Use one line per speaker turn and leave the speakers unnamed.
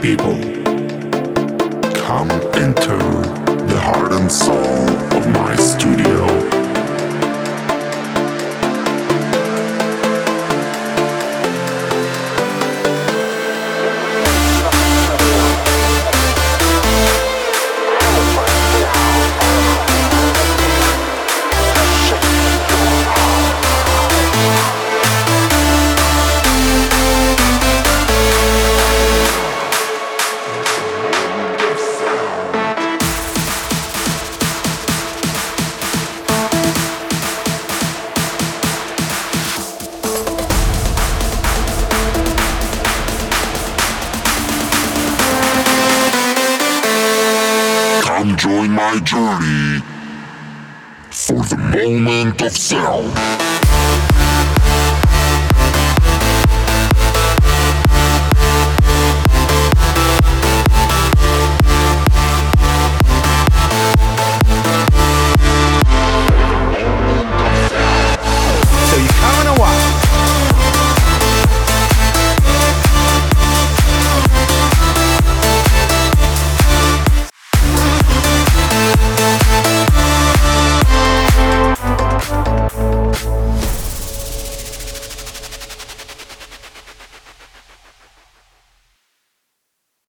people, come into the heart and soul Join my journey for the moment of sound.